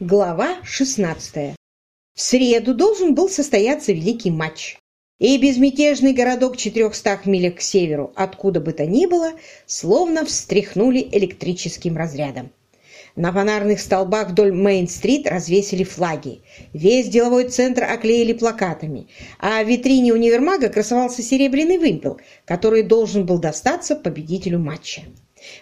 Глава 16. В среду должен был состояться великий матч. И безмятежный городок в 400 милях к северу, откуда бы то ни было, словно встряхнули электрическим разрядом. На фонарных столбах вдоль Мейн-стрит развесили флаги. Весь деловой центр оклеили плакатами, а в витрине универмага красовался серебряный вымпел, который должен был достаться победителю матча.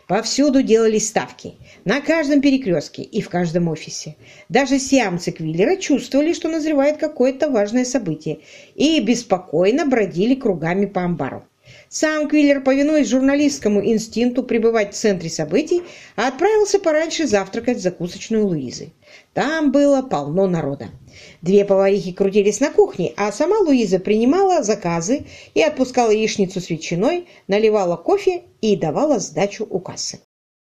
Повсюду делались ставки, на каждом перекрестке и в каждом офисе. Даже сиамцы Квиллера чувствовали, что назревает какое-то важное событие, и беспокойно бродили кругами по амбару. Сам Квиллер, повинуясь журналистскому инстинкту пребывать в центре событий, отправился пораньше завтракать в закусочную Луизы. Там было полно народа. Две поварихи крутились на кухне, а сама Луиза принимала заказы и отпускала яичницу с ветчиной, наливала кофе и давала сдачу у кассы.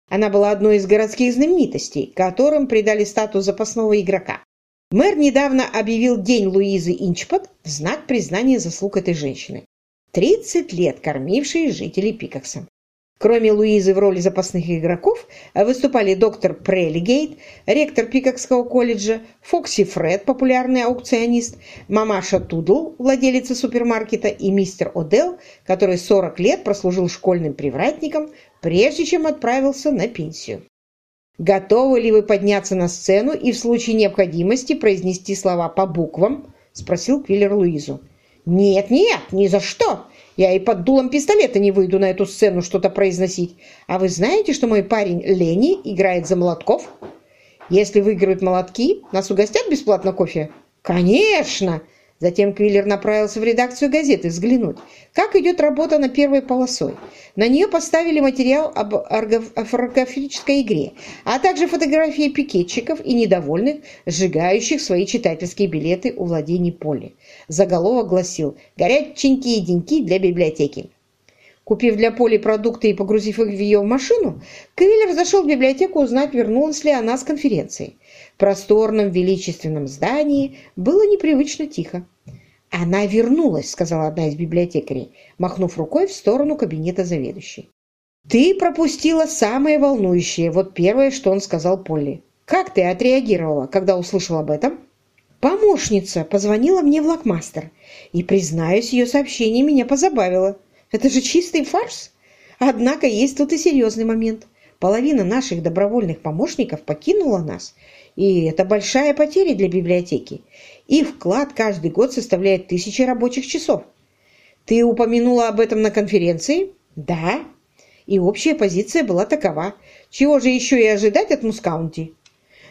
Она была одной из городских знаменитостей, которым придали статус запасного игрока. Мэр недавно объявил День Луизы Инчпот в знак признания заслуг этой женщины. 30 лет кормившей жителей Пикакса. Кроме Луизы в роли запасных игроков выступали доктор Прелигейт, ректор Пикакского колледжа, Фокси Фред, популярный аукционист, мамаша Тудл, владелица супермаркета, и мистер Одел, который 40 лет прослужил школьным привратником, прежде чем отправился на пенсию. «Готовы ли вы подняться на сцену и в случае необходимости произнести слова по буквам?» – спросил Квиллер Луизу. «Нет, нет, ни за что! Я и под дулом пистолета не выйду на эту сцену что-то произносить. А вы знаете, что мой парень Лени играет за молотков? Если выиграют молотки, нас угостят бесплатно кофе?» «Конечно!» Затем Квиллер направился в редакцию газеты взглянуть, как идет работа на первой полосой. На нее поставили материал об оргографической игре, а также фотографии пикетчиков и недовольных, сжигающих свои читательские билеты у владений Поли. Заголовок гласил «Горяченькие деньки для библиотеки». Купив для Поли продукты и погрузив их в ее машину, Квиллер зашел в библиотеку узнать, вернулась ли она с конференции просторном величественном здании было непривычно тихо. «Она вернулась», — сказала одна из библиотекарей, махнув рукой в сторону кабинета заведующей. «Ты пропустила самое волнующее, вот первое, что он сказал Полли. Как ты отреагировала, когда услышала об этом?» «Помощница позвонила мне в Лакмастер, и, признаюсь, ее сообщение меня позабавило. Это же чистый фарс. Однако есть тут и серьезный момент. Половина наших добровольных помощников покинула нас, и это большая потеря для библиотеки. Их вклад каждый год составляет тысячи рабочих часов. Ты упомянула об этом на конференции? Да. И общая позиция была такова. Чего же еще и ожидать от Мускаунти?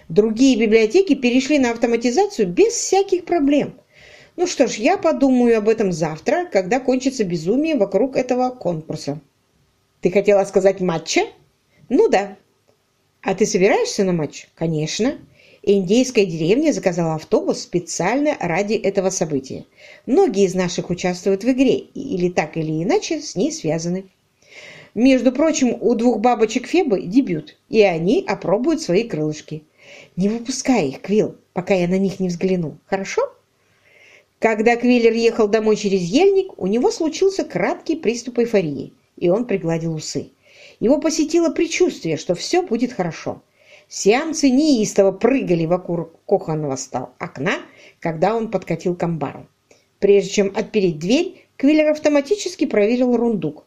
Другие библиотеки перешли на автоматизацию без всяких проблем. Ну что ж, я подумаю об этом завтра, когда кончится безумие вокруг этого конкурса. Ты хотела сказать матча? Ну да. А ты собираешься на матч? Конечно. Индейская деревня заказала автобус специально ради этого события. Многие из наших участвуют в игре или так или иначе с ней связаны. Между прочим, у двух бабочек Фебы дебют, и они опробуют свои крылышки. Не выпускай их, Квилл, пока я на них не взгляну. Хорошо? Когда Квиллер ехал домой через ельник, у него случился краткий приступ эйфории, и он пригладил усы. Его посетило предчувствие, что все будет хорошо. Сиамцы неистово прыгали вокруг кухонного стола окна, когда он подкатил к амбару. Прежде чем отпереть дверь, Квиллер автоматически проверил рундук.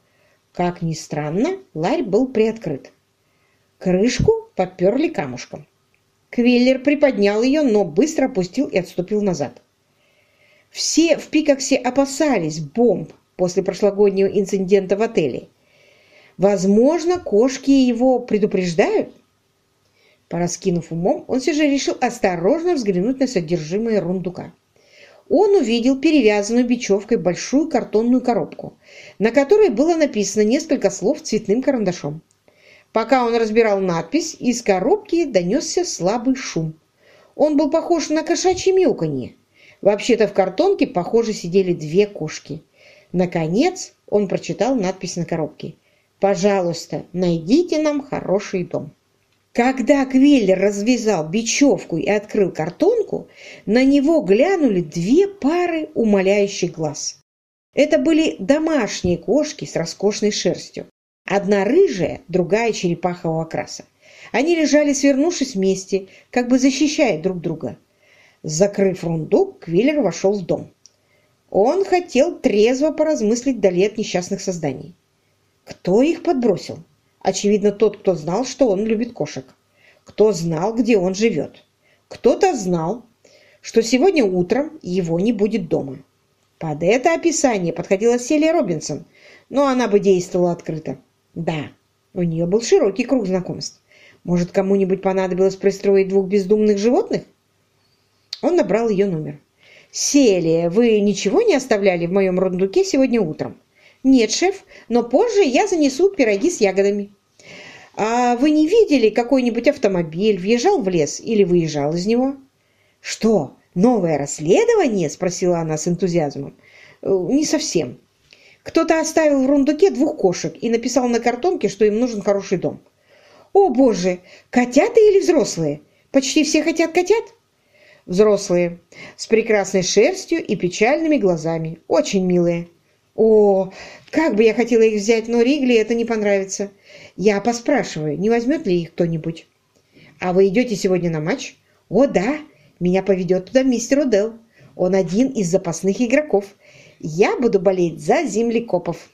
Как ни странно, ларь был приоткрыт. Крышку подперли камушком. Квиллер приподнял ее, но быстро опустил и отступил назад. Все в Пикаксе опасались бомб после прошлогоднего инцидента в отеле. Возможно, кошки его предупреждают? Пораскинув умом, он все же решил осторожно взглянуть на содержимое рундука. Он увидел перевязанную бечевкой большую картонную коробку, на которой было написано несколько слов цветным карандашом. Пока он разбирал надпись, из коробки донесся слабый шум. Он был похож на кошачье мяуканье. Вообще-то в картонке, похоже, сидели две кошки. Наконец он прочитал надпись на коробке. «Пожалуйста, найдите нам хороший дом». Когда Квиллер развязал бечевку и открыл картонку, на него глянули две пары умоляющих глаз. Это были домашние кошки с роскошной шерстью. Одна рыжая, другая черепахового окраса. Они лежали, свернувшись вместе, как бы защищая друг друга. Закрыв рундук, Квиллер вошел в дом. Он хотел трезво поразмыслить вдали от несчастных созданий. Кто их подбросил? Очевидно, тот, кто знал, что он любит кошек. Кто знал, где он живет. Кто-то знал, что сегодня утром его не будет дома. Под это описание подходила Селия Робинсон, но она бы действовала открыто. Да, у нее был широкий круг знакомств. Может, кому-нибудь понадобилось пристроить двух бездумных животных? Он набрал ее номер. «Селия, вы ничего не оставляли в моем рундуке сегодня утром?» «Нет, шеф, но позже я занесу пироги с ягодами». «А вы не видели какой-нибудь автомобиль, въезжал в лес или выезжал из него?» «Что, новое расследование?» – спросила она с энтузиазмом. «Э, «Не совсем. Кто-то оставил в рундуке двух кошек и написал на картонке, что им нужен хороший дом». «О, боже! Котята или взрослые? Почти все хотят котят?» «Взрослые, с прекрасной шерстью и печальными глазами. Очень милые». «О, как бы я хотела их взять, но Ригли это не понравится. Я поспрашиваю, не возьмет ли их кто-нибудь. А вы идете сегодня на матч? О, да, меня поведет туда мистер Удел. Он один из запасных игроков. Я буду болеть за землекопов.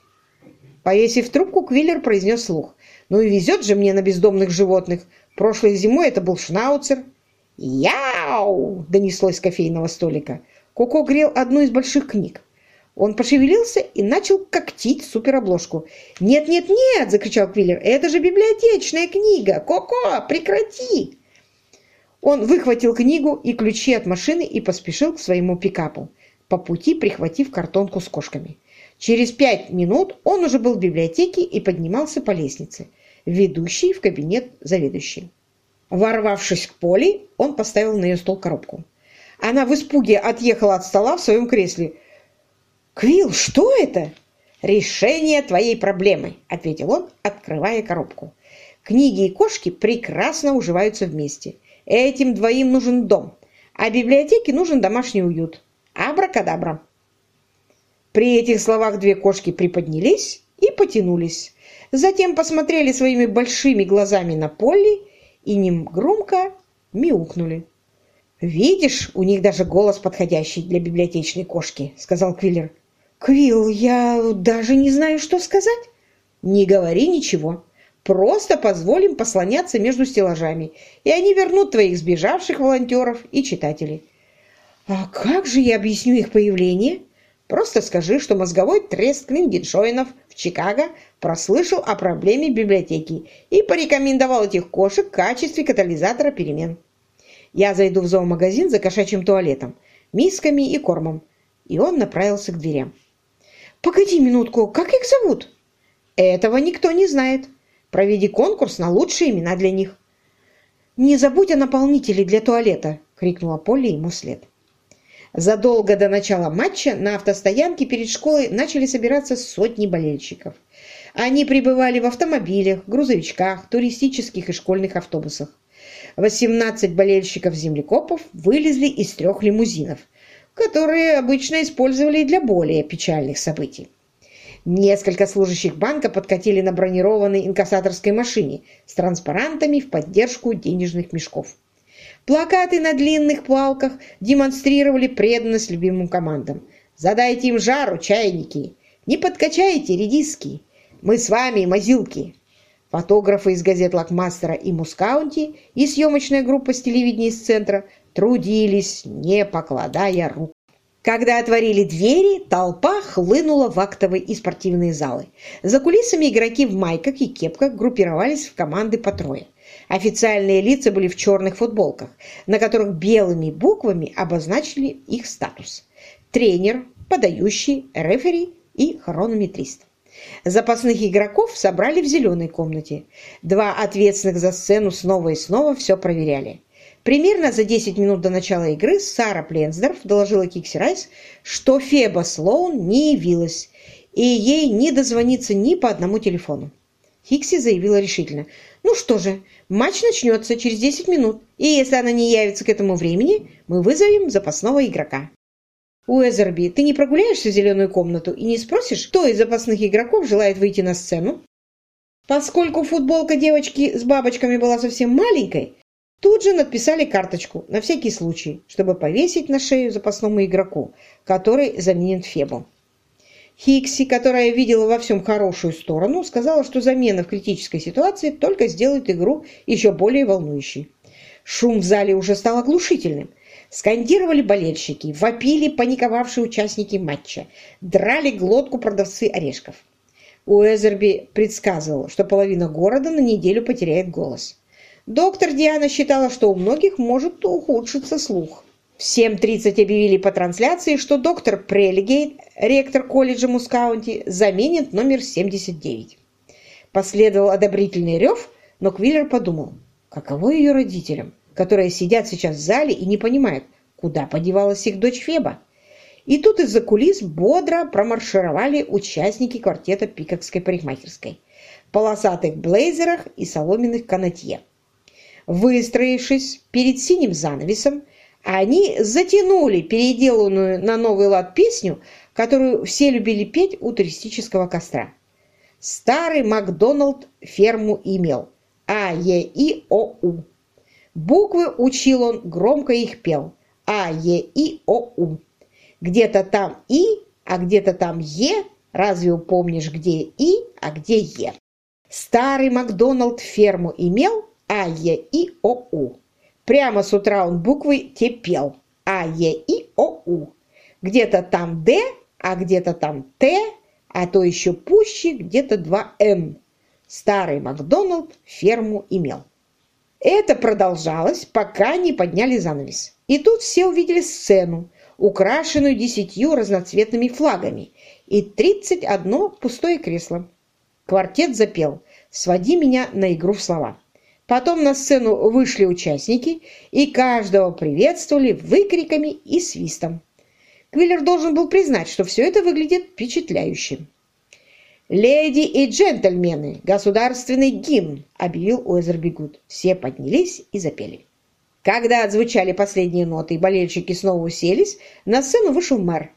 Повесив трубку, Квиллер произнес слух. Ну и везет же мне на бездомных животных. Прошлой зимой это был шнауцер. «Яу!» – донеслось с кофейного столика. Коко грел одну из больших книг. Он пошевелился и начал когтить суперобложку. «Нет, нет, нет!» – закричал Квиллер. «Это же библиотечная книга! Коко, прекрати!» Он выхватил книгу и ключи от машины и поспешил к своему пикапу, по пути прихватив картонку с кошками. Через пять минут он уже был в библиотеке и поднимался по лестнице, ведущей в кабинет заведующей. Ворвавшись к Поле, он поставил на ее стол коробку. Она в испуге отъехала от стола в своем кресле – «Квилл, что это?» «Решение твоей проблемы», — ответил он, открывая коробку. «Книги и кошки прекрасно уживаются вместе. Этим двоим нужен дом, а библиотеке нужен домашний уют. Абракадабра». При этих словах две кошки приподнялись и потянулись. Затем посмотрели своими большими глазами на Полли и ним громко мяукнули. «Видишь, у них даже голос подходящий для библиотечной кошки», — сказал Квиллер. «Квилл, я даже не знаю, что сказать». «Не говори ничего. Просто позволим послоняться между стеллажами, и они вернут твоих сбежавших волонтеров и читателей». «А как же я объясню их появление?» «Просто скажи, что мозговой трест Клингеншоинов в Чикаго прослышал о проблеме библиотеки и порекомендовал этих кошек в качестве катализатора перемен. Я зайду в зоомагазин за кошачьим туалетом, мисками и кормом». И он направился к дверям. Погоди минутку, как их зовут? Этого никто не знает. Проведи конкурс на лучшие имена для них. Не забудь о наполнителе для туалета, крикнула Полли ему вслед. Задолго до начала матча на автостоянке перед школой начали собираться сотни болельщиков. Они прибывали в автомобилях, грузовичках, туристических и школьных автобусах. 18 болельщиков-землекопов вылезли из трех лимузинов – которые обычно использовали для более печальных событий. Несколько служащих банка подкатили на бронированной инкассаторской машине с транспарантами в поддержку денежных мешков. Плакаты на длинных палках демонстрировали преданность любимым командам. «Задайте им жару, чайники! Не подкачайте редиски! Мы с вами, мазилки!» Фотографы из газет «Лакмастера» и «Мускаунти» и съемочная группа с телевидения из центра трудились, не покладая рук. Когда отворили двери, толпа хлынула в актовые и спортивные залы. За кулисами игроки в майках и кепках группировались в команды по трое. Официальные лица были в черных футболках, на которых белыми буквами обозначили их статус. Тренер, подающий, рефери и хронометрист. Запасных игроков собрали в зеленой комнате. Два ответственных за сцену снова и снова все проверяли. Примерно за 10 минут до начала игры Сара Пленсдорф доложила Кикси Райс, что Феба Слоун не явилась, и ей не дозвониться ни по одному телефону. Хикси заявила решительно. «Ну что же, матч начнется через 10 минут, и если она не явится к этому времени, мы вызовем запасного игрока». «Уэзерби, ты не прогуляешься в зеленую комнату и не спросишь, кто из запасных игроков желает выйти на сцену?» Поскольку футболка девочки с бабочками была совсем маленькой, тут же надписали карточку на всякий случай, чтобы повесить на шею запасному игроку, который заменит Фебу. Хикси, которая видела во всем хорошую сторону, сказала, что замена в критической ситуации только сделает игру еще более волнующей. Шум в зале уже стал оглушительным. Скандировали болельщики, вопили паниковавшие участники матча, драли глотку продавцы орешков. Уэзерби предсказывал, что половина города на неделю потеряет голос. Доктор Диана считала, что у многих может ухудшиться слух. В 7.30 объявили по трансляции, что доктор Прелигейт, ректор колледжа Мускаунти, заменит номер 79. Последовал одобрительный рев, но Квиллер подумал, каково ее родителям, которые сидят сейчас в зале и не понимают, куда подевалась их дочь Феба. И тут из-за кулис бодро промаршировали участники квартета Пикокской парикмахерской в полосатых блейзерах и соломенных канатье. Выстроившись перед синим занавесом, они затянули переделанную на новый лад песню, которую все любили петь у туристического костра. Старый Макдоналд ферму имел. А, Е, И, О, У. Буквы учил он, громко их пел. А, Е, И, О, У. Где-то там И, а где-то там Е. Разве упомнишь, где И, а где Е? Старый Макдоналд ферму имел. А, Е, И, О, У. Прямо с утра он буквы те пел. А, Е, И, О, У. Где-то там Д, а где-то там Т, а то еще пуще где-то два Н. Старый Макдоналд ферму имел. Это продолжалось, пока не подняли занавес. И тут все увидели сцену, украшенную десятью разноцветными флагами, и тридцать одно пустое кресло. Квартет запел «Своди меня на игру в слова». Потом на сцену вышли участники и каждого приветствовали выкриками и свистом. Квиллер должен был признать, что все это выглядит впечатляюще. «Леди и джентльмены, государственный гимн!» – объявил Уэзербигут. Все поднялись и запели. Когда отзвучали последние ноты и болельщики снова уселись, на сцену вышел мэр.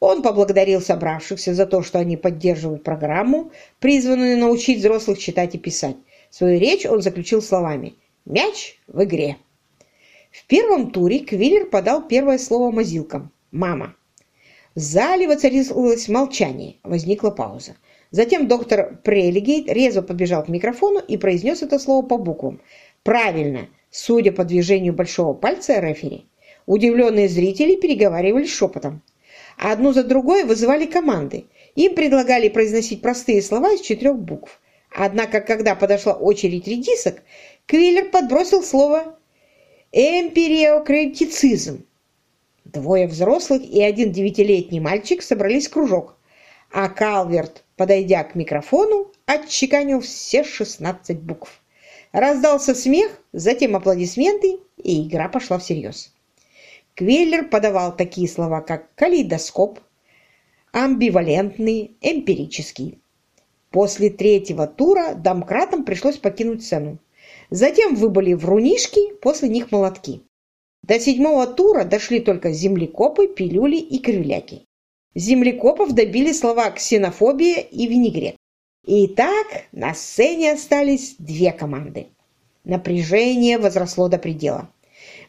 Он поблагодарил собравшихся за то, что они поддерживают программу, призванную научить взрослых читать и писать. Свою речь он заключил словами «Мяч в игре». В первом туре Квиллер подал первое слово мазилкам «Мама». В зале воцарилось молчание, возникла пауза. Затем доктор Прелигейт резво подбежал к микрофону и произнес это слово по буквам. Правильно, судя по движению большого пальца рефери. Удивленные зрители переговаривались шепотом. Одну за другой вызывали команды. Им предлагали произносить простые слова из четырех букв. Однако, когда подошла очередь редисок, Квиллер подбросил слово «эмпириокритицизм». Двое взрослых и один девятилетний мальчик собрались в кружок, а Калверт, подойдя к микрофону, отчеканил все шестнадцать букв. Раздался смех, затем аплодисменты, и игра пошла всерьез. Квиллер подавал такие слова, как калейдоскоп, амбивалентный, эмпирический. После третьего тура домкратам пришлось покинуть сцену. Затем выбыли врунишки, после них молотки. До седьмого тура дошли только землекопы, пилюли и кривляки. Землекопов добили слова «ксенофобия» и «винегрет». И так на сцене остались две команды. Напряжение возросло до предела.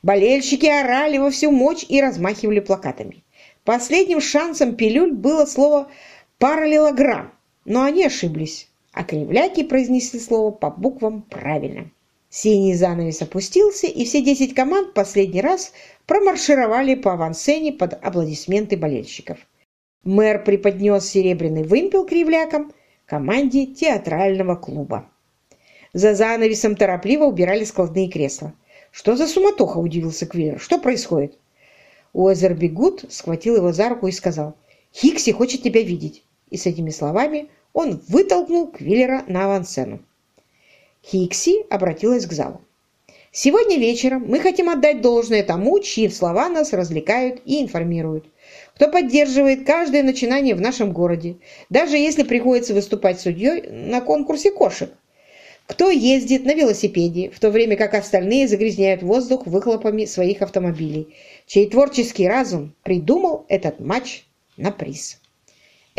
Болельщики орали во всю мощь и размахивали плакатами. Последним шансом пилюль было слово «параллелограмм», но они ошиблись, а кривляки произнесли слово по буквам правильно. Синий занавес опустился, и все десять команд последний раз промаршировали по авансцене под аплодисменты болельщиков. Мэр преподнес серебряный вымпел кривлякам команде театрального клуба. За занавесом торопливо убирали складные кресла. «Что за суматоха?» – удивился Квиллер. «Что происходит?» Уэзербигут схватил его за руку и сказал, «Хикси хочет тебя видеть». И с этими словами он вытолкнул Квиллера на авансцену. Хикси обратилась к залу. «Сегодня вечером мы хотим отдать должное тому, чьи слова нас развлекают и информируют, кто поддерживает каждое начинание в нашем городе, даже если приходится выступать судьей на конкурсе кошек, кто ездит на велосипеде, в то время как остальные загрязняют воздух выхлопами своих автомобилей, чей творческий разум придумал этот матч на приз.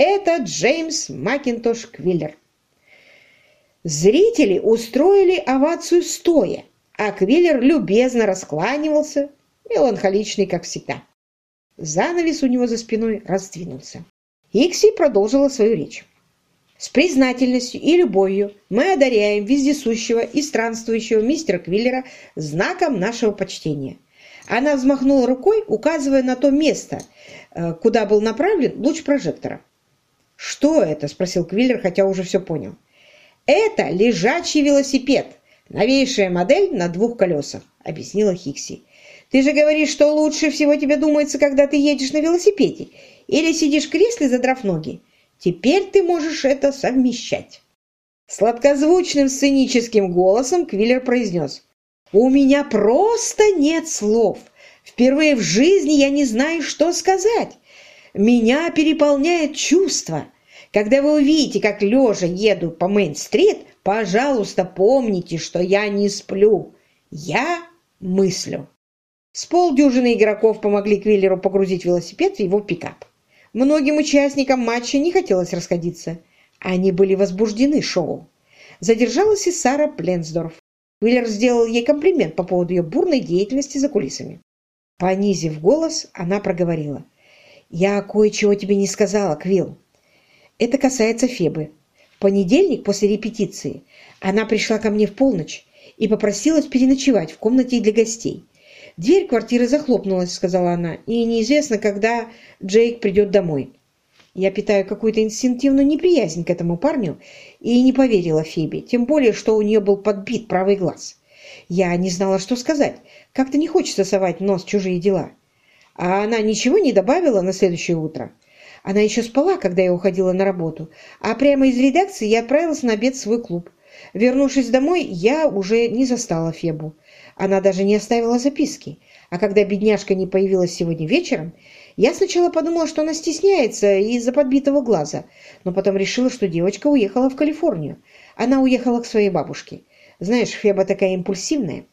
Это Джеймс Макинтош Квиллер. Зрители устроили овацию стоя, а Квиллер любезно раскланивался, меланхоличный, как всегда. Занавес у него за спиной раздвинулся. Икси продолжила свою речь. С признательностью и любовью мы одаряем вездесущего и странствующего мистера Квиллера знаком нашего почтения. Она взмахнула рукой, указывая на то место, э, куда был направлен луч прожектора. «Что это?» – спросил Квиллер, хотя уже все понял. «Это лежачий велосипед, новейшая модель на двух колесах», – объяснила Хикси. «Ты же говоришь, что лучше всего тебе думается, когда ты едешь на велосипеде или сидишь в кресле, задрав ноги. Теперь ты можешь это совмещать». Сладкозвучным сценическим голосом Квиллер произнес. «У меня просто нет слов. Впервые в жизни я не знаю, что сказать. Меня переполняет чувство. Когда вы увидите, как лежа еду по Мейн-стрит, пожалуйста, помните, что я не сплю. Я мыслю. С полдюжины игроков помогли Квиллеру погрузить велосипед в его пикап. Многим участникам матча не хотелось расходиться. Они были возбуждены шоу. Задержалась и Сара Пленсдорф. Квиллер сделал ей комплимент по поводу ее бурной деятельности за кулисами. Понизив голос, она проговорила. «Я кое-чего тебе не сказала, Квилл. Это касается Фебы. В понедельник после репетиции она пришла ко мне в полночь и попросилась переночевать в комнате для гостей. «Дверь квартиры захлопнулась», — сказала она, «и неизвестно, когда Джейк придет домой». Я питаю какую-то инстинктивную неприязнь к этому парню и не поверила Фебе, тем более, что у нее был подбит правый глаз. Я не знала, что сказать. Как-то не хочется совать нос в чужие дела. А она ничего не добавила на следующее утро. Она еще спала, когда я уходила на работу, а прямо из редакции я отправилась на обед в свой клуб. Вернувшись домой, я уже не застала Фебу. Она даже не оставила записки. А когда бедняжка не появилась сегодня вечером, я сначала подумала, что она стесняется из-за подбитого глаза, но потом решила, что девочка уехала в Калифорнию. Она уехала к своей бабушке. Знаешь, Феба такая импульсивная.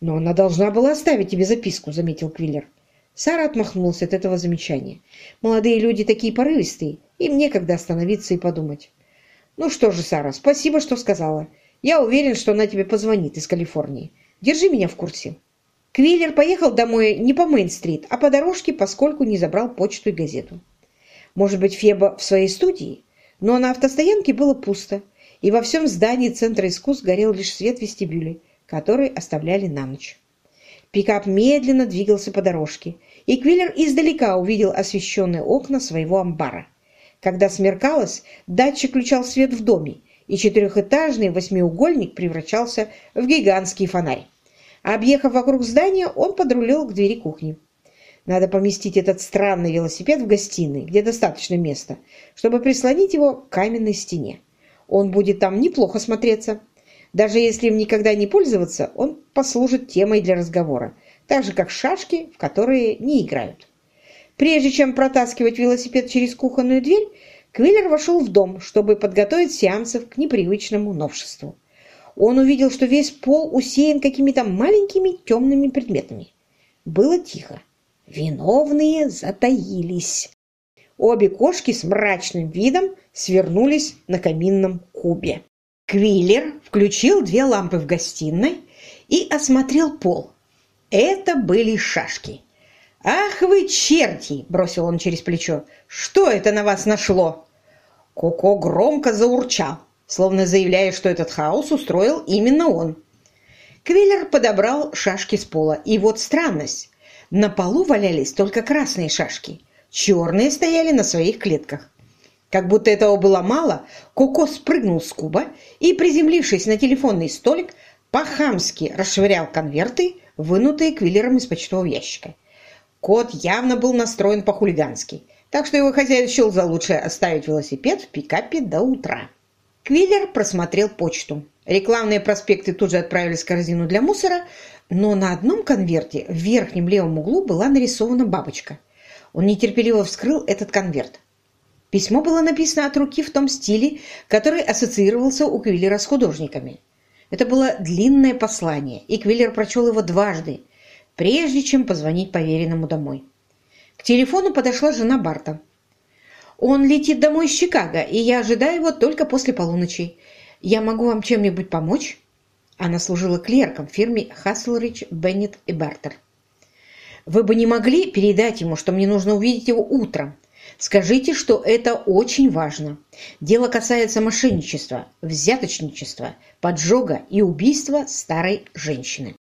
«Но она должна была оставить тебе записку», — заметил Квиллер. Сара отмахнулась от этого замечания. «Молодые люди такие порывистые, им некогда остановиться и подумать». «Ну что же, Сара, спасибо, что сказала. Я уверен, что она тебе позвонит из Калифорнии. Держи меня в курсе». Квиллер поехал домой не по Мейн-стрит, а по дорожке, поскольку не забрал почту и газету. Может быть, Феба в своей студии? Но на автостоянке было пусто, и во всем здании Центра искусств горел лишь свет вестибюля, который оставляли на ночь. Пикап медленно двигался по дорожке, и Квиллер издалека увидел освещенные окна своего амбара. Когда смеркалось, датчик включал свет в доме, и четырехэтажный восьмиугольник превращался в гигантский фонарь. Объехав вокруг здания, он подрулил к двери кухни. Надо поместить этот странный велосипед в гостиной, где достаточно места, чтобы прислонить его к каменной стене. Он будет там неплохо смотреться. Даже если им никогда не пользоваться, он послужит темой для разговора, так же, как шашки, в которые не играют. Прежде чем протаскивать велосипед через кухонную дверь, Квиллер вошел в дом, чтобы подготовить сеансов к непривычному новшеству. Он увидел, что весь пол усеян какими-то маленькими темными предметами. Было тихо. Виновные затаились. Обе кошки с мрачным видом свернулись на каминном кубе. Квиллер включил две лампы в гостиной и осмотрел пол. Это были шашки. «Ах вы черти!» – бросил он через плечо. «Что это на вас нашло?» Коко громко заурчал, словно заявляя, что этот хаос устроил именно он. Квиллер подобрал шашки с пола. И вот странность. На полу валялись только красные шашки. Черные стояли на своих клетках. Как будто этого было мало, Коко спрыгнул с куба и, приземлившись на телефонный столик, по-хамски расшвырял конверты, вынутые квиллером из почтового ящика. Кот явно был настроен по-хулигански, так что его хозяин счел за лучшее оставить велосипед в пикапе до утра. Квиллер просмотрел почту. Рекламные проспекты тут же отправились в корзину для мусора, но на одном конверте в верхнем левом углу была нарисована бабочка. Он нетерпеливо вскрыл этот конверт. Письмо было написано от руки в том стиле, который ассоциировался у Квиллера с художниками. Это было длинное послание, и Квиллер прочел его дважды, прежде чем позвонить поверенному домой. К телефону подошла жена Барта. «Он летит домой из Чикаго, и я ожидаю его только после полуночи. «Я могу вам чем-нибудь помочь?» Она служила клерком в фирме Хасселрич, Беннет и Бартер. «Вы бы не могли передать ему, что мне нужно увидеть его утром? Скажите, что это очень важно. Дело касается мошенничества, взяточничества, поджога и убийства старой женщины».